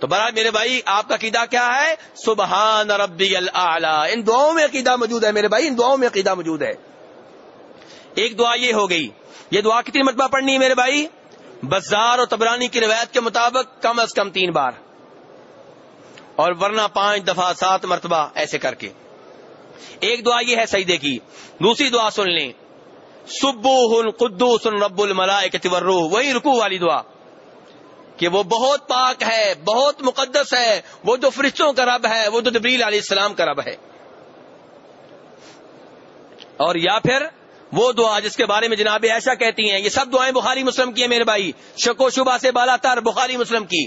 تو برا میرے بھائی، آپ کا عقیدہ کیا ہے؟ سبحان ربی اللہ ان دعاؤں میں عقیدہ موجود ہے میرے بھائی، ان دعاؤں میں عقیدہ موجود ہے۔ ایک دعا یہ ہو گئی۔ یہ دعا کتنی مرتبہ پڑھنی ہے میرے بھائی؟ بزار اور تبرانی کی روایت کے مطابق کم از کم تین بار۔ اور ورنہ پانچ دفعہ سات مرتبہ ایسے کر کے۔ ایک دعا یہ ہے سجدے کی۔ دوسری دعا سن لیں۔ سبو ہن قدو سن رب الملا وہی رکو والی دعا۔ کہ وہ بہت پاک ہے، بہت مقدس ہے، وہ جو فرشتوں کا رب ہے، وہ جو جبریل علیہ السلام کا رب ہے۔ اور یا پھر وہ دعا جس کے بارے میں جناب ایسا کہتی ہیں، یہ سب دعائیں بخاری مسلم کی ہیں میرے بھائی۔ شک و شبہ سے بالا تر بخاری مسلم کی۔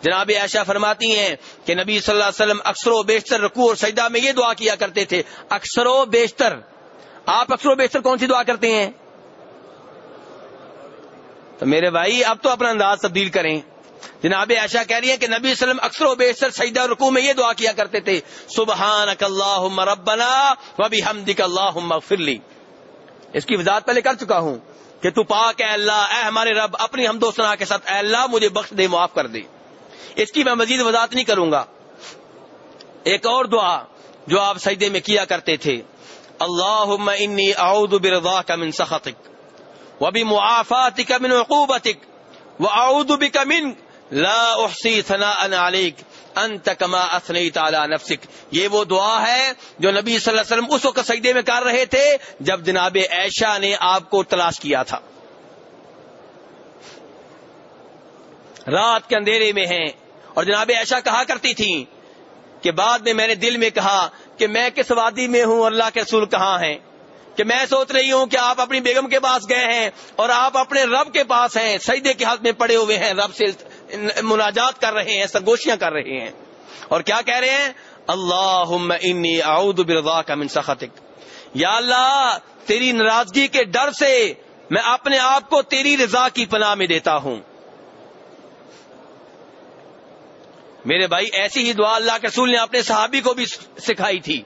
جناب ایشا فرماتی ہیں کہ نبی صلی اللہ علیہ وسلم اکثر و بیشتر رکوع اور سجدہ میں یہ دعا کیا کرتے تھے۔ اکثر و بیشتر۔ آپ اکثر و بیشتر کون سی دعا کرتے ہیں؟ تو میرے بھائی، اب تو اپنا انداز تبدیل کریں۔ جناب ایشا کہہ رہی ہیں کہ نبی وسلم اکثر و بیشتر سجدہ رکوع میں یہ دعا کیا کرتے تھے سبحان اللہ ربنا وبی حمد اللہ فرلی اس کی وضاحت پہلے کر چکا ہوں کہ تو پاک اے اللہ، اے ہمارے رب، اپنی ہم دوست کے ساتھ اے اللہ، مجھے بخش دے، معاف کر دے۔ اس کی میں مزید وضاحت نہیں کروں گا۔ ایک اور دعا جو آپ سجدے میں کیا کرتے تھے اللہ انی اعوذ برضاک من سخطک۔ وبمعافاتک من عقوبتک واعوذ بک من لا احصی ثناء علیک انت کما اسنی تعالی نفسک یہ وہ دعا ہے جو نبی صلی اللہ علیہ وسلم اس وقت سجدے میں کر رہے تھے جب جناب عائشہ نے آپ کو تلاش کیا تھا۔ رات کے اندھیرے میں ہیں اور جناب عائشہ کہا کرتی تھی کہ بعد میں میں نے دل میں کہا کہ میں کس وادی میں ہوں؟ اللہ کے رسول کہاں ہیں؟ کہ میں سوچ رہی ہوں کہ آپ اپنی بیگم کے پاس گئے ہیں اور آپ اپنے رب کے پاس ہیں، سجدے کے ہاتھ میں پڑے ہوئے ہیں، رب سے مناجات کر رہے ہیں، سرگوشیاں کر رہے ہیں۔ اور کیا کہہ رہے ہیں؟ اللہ انی اعوذ برضا کا من سخطک۔ یا اللہ، تیری ناراضگی کے ڈر سے میں اپنے آپ کو تیری رضا کی پناہ میں دیتا ہوں۔ میرے بھائی، ایسی ہی دعا اللہ کے رسول نے اپنے صحابی کو بھی سکھائی تھی۔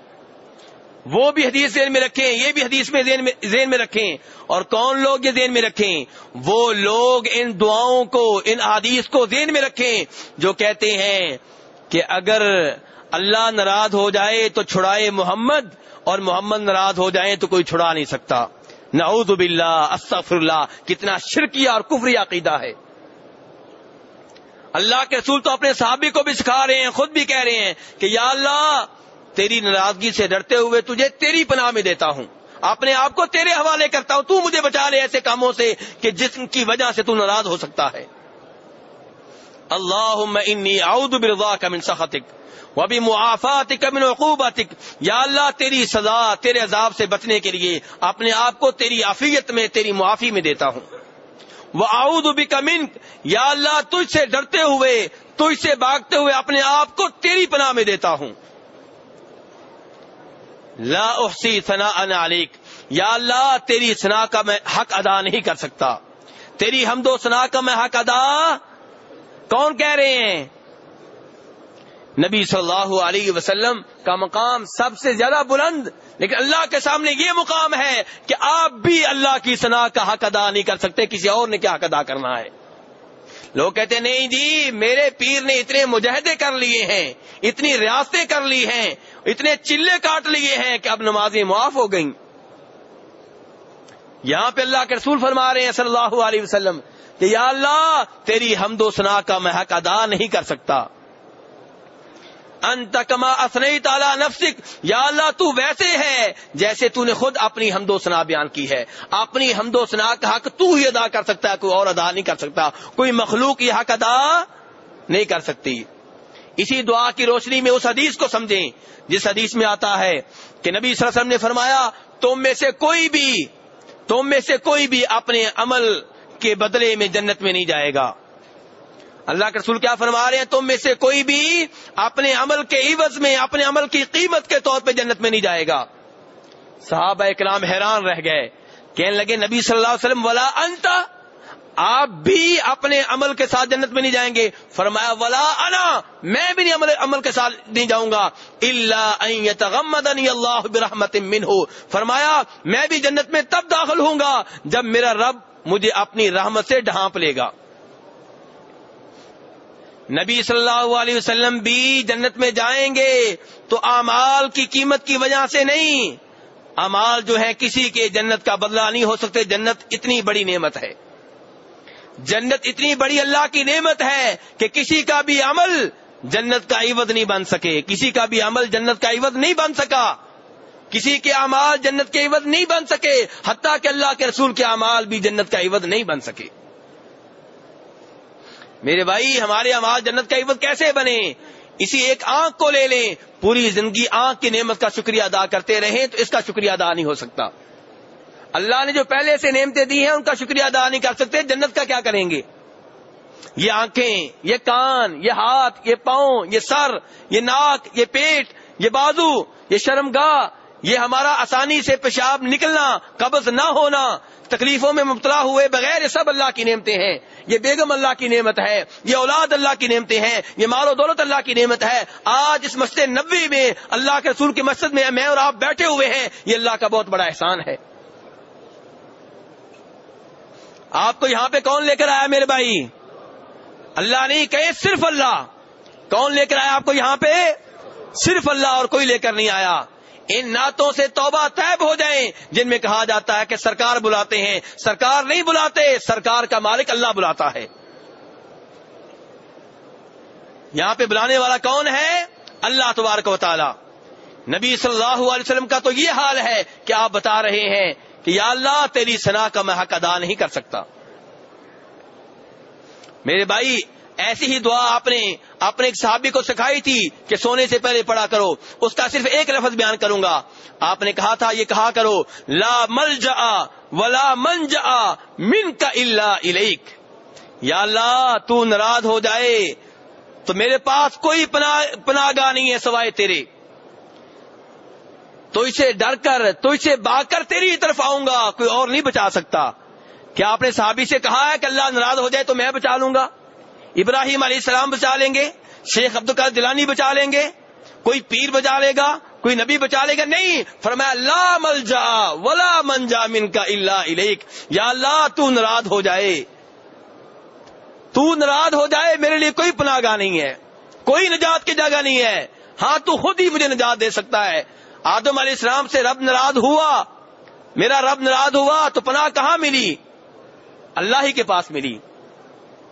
وہ بھی حدیث ذہن میں رکھیں، یہ بھی حدیث میں ذہن میں رکھیں۔ اور کون لوگ یہ ذہن میں رکھیں؟ وہ لوگ ان دعاؤں کو، ان حدیث کو ذہن میں رکھیں جو کہتے ہیں کہ اگر اللہ ناراض ہو جائے تو چھڑائے محمد، اور محمد ناراض ہو جائے تو کوئی چھڑا نہیں سکتا۔ نعوذ باللہ استغفر اللہ کتنا شرکیہ اور کفری عقیدہ ہے۔ اللہ کے رسول تو اپنے صحابی کو بھی سکھا رہے ہیں، خود بھی کہہ رہے ہیں کہ یا اللہ تیری ناراضگی سے ڈرتے ہوئے تجھے تیری پناہ میں دیتا ہوں۔ اپنے آپ کو تیرے حوالے کرتا ہوں۔ تو مجھے بچا لے ایسے کاموں سے کہ جس کی وجہ سے تو ناراض ہو سکتا ہے۔ اللہ انی اعوذ برضا کا من سخطک وبی معافات من عقوبتک۔ یا اللہ، تیری سزا، تیرے عذاب سے بچنے کے لیے اپنے آپ کو تیری عافیت میں، تیری معافی میں دیتا ہوں۔ وہ آؤد بھی یا اللہ، تجھ سے ڈرتے ہوئے، تجھ سے بھاگتے ہوئے اپنے آپ کو تیری پناہ میں دیتا ہوں۔ لا احسی ثنا ان علیک یا اللہ، تیری سنا کا میں حق ادا نہیں کر سکتا۔ تیری ہم دو سنا کا میں حق ادا کون کہہ رہے ہیں؟ نبی صلی اللہ علیہ وسلم کا مقام سب سے زیادہ بلند، لیکن اللہ کے سامنے یہ مقام ہے کہ آپ بھی اللہ کی سنا کا حق ادا نہیں کر سکتے، کسی اور نے کیا حق ادا کرنا ہے؟ لوگ کہتے نہیں جی میرے پیر نے اتنے مجاہدے کر لیے ہیں، اتنی ریاستیں کر لی ہیں اتنے چلے کاٹ لیے ہیں کہ اب نمازیں معاف ہو گئیں۔ یہاں پہ اللہ کے رسول فرما رہے ہیں صلی اللہ علیہ وسلم کہ یا اللہ، تیری حمد و سنا کا محق ادا نہیں کر سکتا۔ انتکما اسنئی تعالی نفسک۔ یا اللہ، تو ویسے ہے جیسے تو نے خود اپنی حمد و سنا بیان کی ہے۔ اپنی حمد و سنا کا حق تو ہی ادا کر سکتا ہے، کوئی اور ادا نہیں کر سکتا۔ کوئی مخلوق یہ حق ادا نہیں کر سکتی۔ اسی دعا کی روشنی میں اس حدیث کو سمجھیں، جس حدیث میں آتا ہے کہ نبی صلی اللہ علیہ وسلم نے فرمایا، تم میں سے کوئی بھی، تم میں سے کوئی بھی اپنے عمل کے بدلے میں جنت میں نہیں جائے گا۔ اللہ کے رسول کیا فرما رہے ہیں؟ تم میں سے کوئی بھی اپنے عمل کے عوض میں، اپنے عمل کی قیمت کے طور پہ جنت میں نہیں جائے گا۔ صحابہ اکرام حیران رہ گئے، کہنے لگے، نبی صلی اللہ علیہ وسلم، ولا انت آپ بھی اپنے عمل کے ساتھ جنت میں نہیں جائیں گے۔ فرمایا، ولا انا میں بھی نہیں عمل عمل کے ساتھ نہیں جاؤں گا۔ اللہ اللہ برحمت من ہو فرمایا، میں بھی جنت میں تب داخل ہوں گا جب میرا رب مجھے اپنی رحمت سے ڈھانپ لے گا۔ نبی صلی اللہ علیہ وسلم بھی جنت میں جائیں گے تو امال کی قیمت کی وجہ سے نہیں۔ امال جو ہے کسی کے جنت کا بدلہ نہیں ہو سکتے۔ جنت اتنی بڑی نعمت ہے۔ جنت اتنی بڑی اللہ کی نعمت ہے کہ کسی کا بھی عمل جنت کا عوض نہیں بن سکے۔ کسی کا بھی عمل جنت کا عوض نہیں بن سکا۔ کسی کے امال جنت کے عوض نہیں بن سکے، حتیٰ کہ اللہ کے رسول کے امال بھی جنت کا عوض نہیں بن سکے۔ میرے بھائی، ہمارے امال جنت کا عوض کیسے بنے؟ اسی ایک آنکھ کو لے لیں۔ پوری زندگی آنکھ کی نعمت کا شکریہ ادا کرتے رہیں تو اس کا شکریہ ادا نہیں ہو سکتا۔ اللہ نے جو پہلے سے نعمتیں دی ہیں، ان کا شکریہ ادا نہیں کر سکتے، جنت کا کیا کریں گے؟ یہ آنکھیں، یہ کان، یہ ہاتھ، یہ پاؤں، یہ سر، یہ ناک، یہ پیٹ، یہ بازو، یہ شرمگاہ، یہ ہمارا آسانی سے پیشاب نکلنا، قبض نہ ہونا، تکلیفوں میں مبتلا ہوئے بغیر یہ سب اللہ کی نعمتیں ہیں۔ یہ بیگم اللہ کی نعمت ہے، یہ اولاد اللہ کی نعمتیں ہیں، یہ مال و دولت اللہ کی نعمت ہے۔ آج اس مسجد نبی میں، اللہ کے رسول کی مسجد میں میں اور آپ بیٹھے ہوئے ہیں، یہ اللہ کا بہت بڑا احسان ہے۔ آپ کو یہاں پہ کون لے کر آیا میرے بھائی؟ اللہ نہیں، کہے صرف اللہ۔ کون لے کر آیا آپ کو یہاں پہ؟ صرف اللہ اور کوئی لے کر نہیں آیا۔ ان نعتوں سے توبہ طیب ہو جائیں، جن میں کہا جاتا ہے کہ سرکار بلاتے ہیں۔ سرکار نہیں بلاتے، سرکار کا مالک اللہ بلاتا ہے۔ یہاں پہ بلانے والا کون ہے؟ اللہ تبارک و تعالی۔ نبی صلی اللہ علیہ وسلم کا تو یہ حال ہے کہ آپ بتا رہے ہیں کہ یا اللہ، تیری سنا کا میں حق ادا نہیں کر سکتا۔ میرے بھائی، ایسی ہی دعا آپ نے اپنے ایک صحابی کو سکھائی تھی کہ سونے سے پہلے پڑھا کرو۔ اس کا صرف ایک لفظ بیان کروں گا۔ آپ نے کہا تھا، یہ کہا کرو، لا مل جا ولا من جا من کا اللہ علیک یا اللہ، تو ناراض ہو جائے، تو میرے پاس کوئی پناہ گاہ نہیں ہے سوائے تیرے۔ تو اسے ڈر کر، تو اسے باغ کر تیری طرف آؤں گا، کوئی اور نہیں بچا سکتا۔ کیا آپ نے صحابی سے کہا ہے کہ اللہ ناراض ہو جائے تو میں بچا لوں گا؟ ابراہیم علیہ السلام بچا لیں گے، شیخ عبد القادر دلانی بچا لیں گے، کوئی پیر بچا لے گا، کوئی نبی بچا لے گا؟ نہیں، فرمایا اللہ مل جا ولا من جا من کا اللہ علیک یا اللہ، تو ناراض ہو جائے۔ تو ناراض ہو جائے، میرے لیے کوئی پناہ گاہ نہیں ہے، کوئی نجات کی جگہ نہیں ہے۔ ہاں تو خود ہی مجھے نجات دے سکتا ہے۔ آدم علیہ السلام سے رب ناراض ہوا، میرا رب ناراض ہوا تو پناہ کہاں ملی؟ اللہ ہی کے پاس ملی۔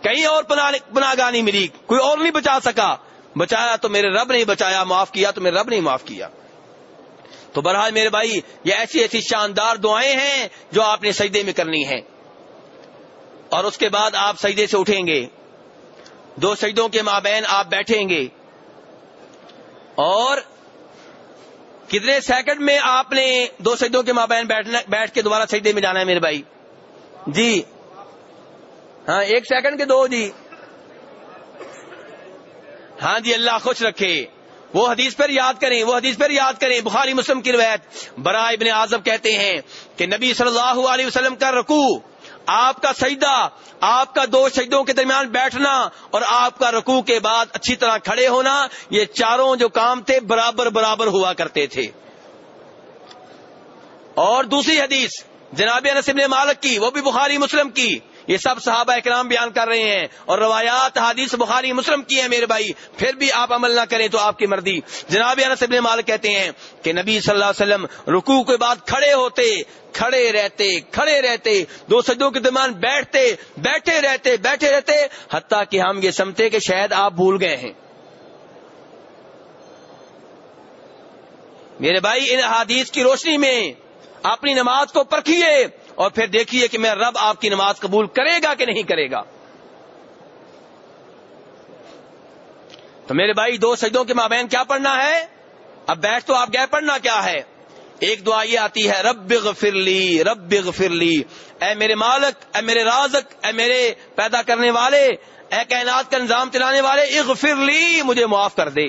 کہیں اور پناہ گاہ نہیں ملی، کوئی اور نہیں بچا سکا۔ بچایا تو میرے رب نہیں بچایا، معاف کیا تو میرے رب نہیں معاف کیا۔ تو بہرحال میرے بھائی، یہ ایسی ایسی شاندار دعائیں ہیں جو آپ نے سجدے میں کرنی ہے اور اس کے بعد آپ سجدے سے اٹھیں گے۔ دو سجدوں کے مابین آپ بیٹھیں گے۔ اور کتنے سیکنڈ میں آپ نے دو سجدوں کے مابین بیٹھ کے دوبارہ سجدے میں جانا ہے میرے بھائی؟ جی۔ ہاں ایک سیکنڈ کے دو جی۔ ہاں جی اللہ خوش رکھے۔ وہ حدیث پر یاد کریں، وہ حدیث پر یاد کریں۔ بخاری مسلم کی روایت برا ابن اعظم کہتے ہیں کہ نبی صلی اللہ علیہ وسلم کا رکوع آپ کا سجدہ، آپ کا دو سجدوں کے درمیان بیٹھنا اور آپ کا رکوع کے بعد اچھی طرح کھڑے ہونا، یہ چاروں جو کام تھے برابر برابر ہوا کرتے تھے۔ اور دوسری حدیث، جناب نصب مالک کی، وہ بھی بخاری مسلم کی۔ یہ سب صحابہ اکرام بیان کر رہے ہیں اور روایات حدیث بخاری مسلم کی ہیں میرے بھائی، پھر بھی آپ عمل نہ کریں تو آپ کی مرضی۔ جناب انس ابن مالک کہتے ہیں کہ نبی صلی اللہ علیہ وسلم رکوع کے بعد کھڑے ہوتے، کھڑے رہتے کھڑے رہتے، دو سجدوں کے درمیان بیٹھتے، بیٹھے رہتے بیٹھے رہتے، حتیٰ کہ ہم یہ سمجھتے کہ شاید آپ بھول گئے ہیں۔ میرے بھائی، ان حادیث کی روشنی میں اپنی نماز کو پرکھیے۔ اور پھر دیکھیے کہ میرا رب آپ کی نماز قبول کرے گا کہ نہیں کرے گا؟ تو میرے بھائی، دو سجدوں کے مابین کیا پڑھنا ہے؟ اب بیٹھ تو آپ گئے، پڑھنا کیا ہے؟ ایک دعا یہ آتی ہے، رب غفر لی، رب غفر لی۔ اے میرے مالک، اے میرے رازق، اے میرے پیدا کرنے والے، اے کائنات کا نظام چلانے والے، اغفر لی، مجھے معاف کر دے۔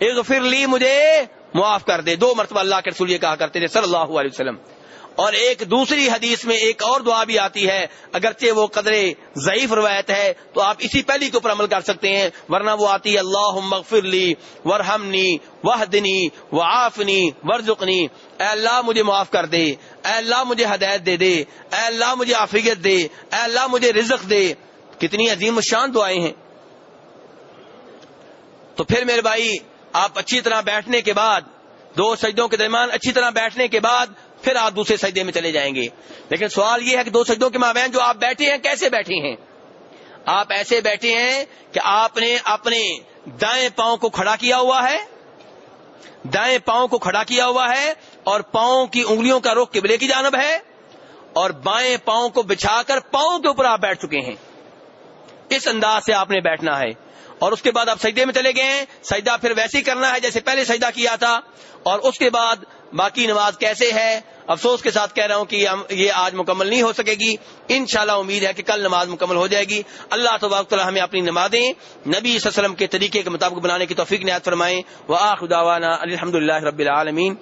اغفر لی، مجھے معاف کر دے۔ دو مرتبہ اللہ کے رسول یہ کہا کرتے تھے، صلی اللہ علیہ وسلم۔ اور ایک دوسری حدیث میں ایک اور دعا بھی آتی ہے، اگرچہ وہ قدر ضعیف روایت ہے، تو آپ اسی پہلی کے اوپر عمل کر سکتے ہیں، ورنہ وہ آتی ہے اللہ مغفر لی، ورحمنی، وحدنی، وعافنی، ورزقنی، اے اللہ مجھے معاف کر دے، اے اللہ مجھے ہدایت دے دے، اے اللہ مجھے عافیت دے، اے اللہ مجھے رزق دے۔ کتنی عظیم شان دعائیں ہیں۔ تو پھر میرے بھائی، آپ اچھی طرح بیٹھنے کے بعد، دو سجدوں کے درمیان اچھی طرح بیٹھنے کے بعد پھر آپ دوسرے سجدے میں چلے جائیں گے۔ لیکن سوال یہ ہے کہ دو سجدوں کے مابین جو آپ بیٹھے ہیں، کیسے بیٹھے ہیں؟ آپ ایسے بیٹھے ہیں کہ آپ نے اپنے دائیں پاؤں کو کھڑا کیا ہوا ہے۔ دائیں پاؤں کو کھڑا کیا ہوا ہے اور پاؤں کی انگلیوں کا رخ قبلے کی جانب ہے اور بائیں پاؤں کو بچھا کر پاؤں کے اوپر آپ بیٹھ چکے ہیں۔ اس انداز سے آپ نے بیٹھنا ہے۔ اور اس کے بعد آپ سجدے میں چلے گئے۔ ہیں سجدہ پھر ویسے ہی کرنا ہے جیسے پہلے سجدہ کیا تھا۔ اور اس کے بعد باقی نماز کیسے ہے؟ افسوس کے ساتھ کہہ رہا ہوں کہ یہ آج مکمل نہیں ہو سکے گی۔ انشاءاللہ امید ہے کہ کل نماز مکمل ہو جائے گی۔ اللہ تبارک ہمیں اپنی نمازیں نبی صلی اللہ علیہ وسلم کے طریقے کے مطابق بنانے کی توفیق نہایت فرمائیں وہ الحمد اللہ رب العالمین۔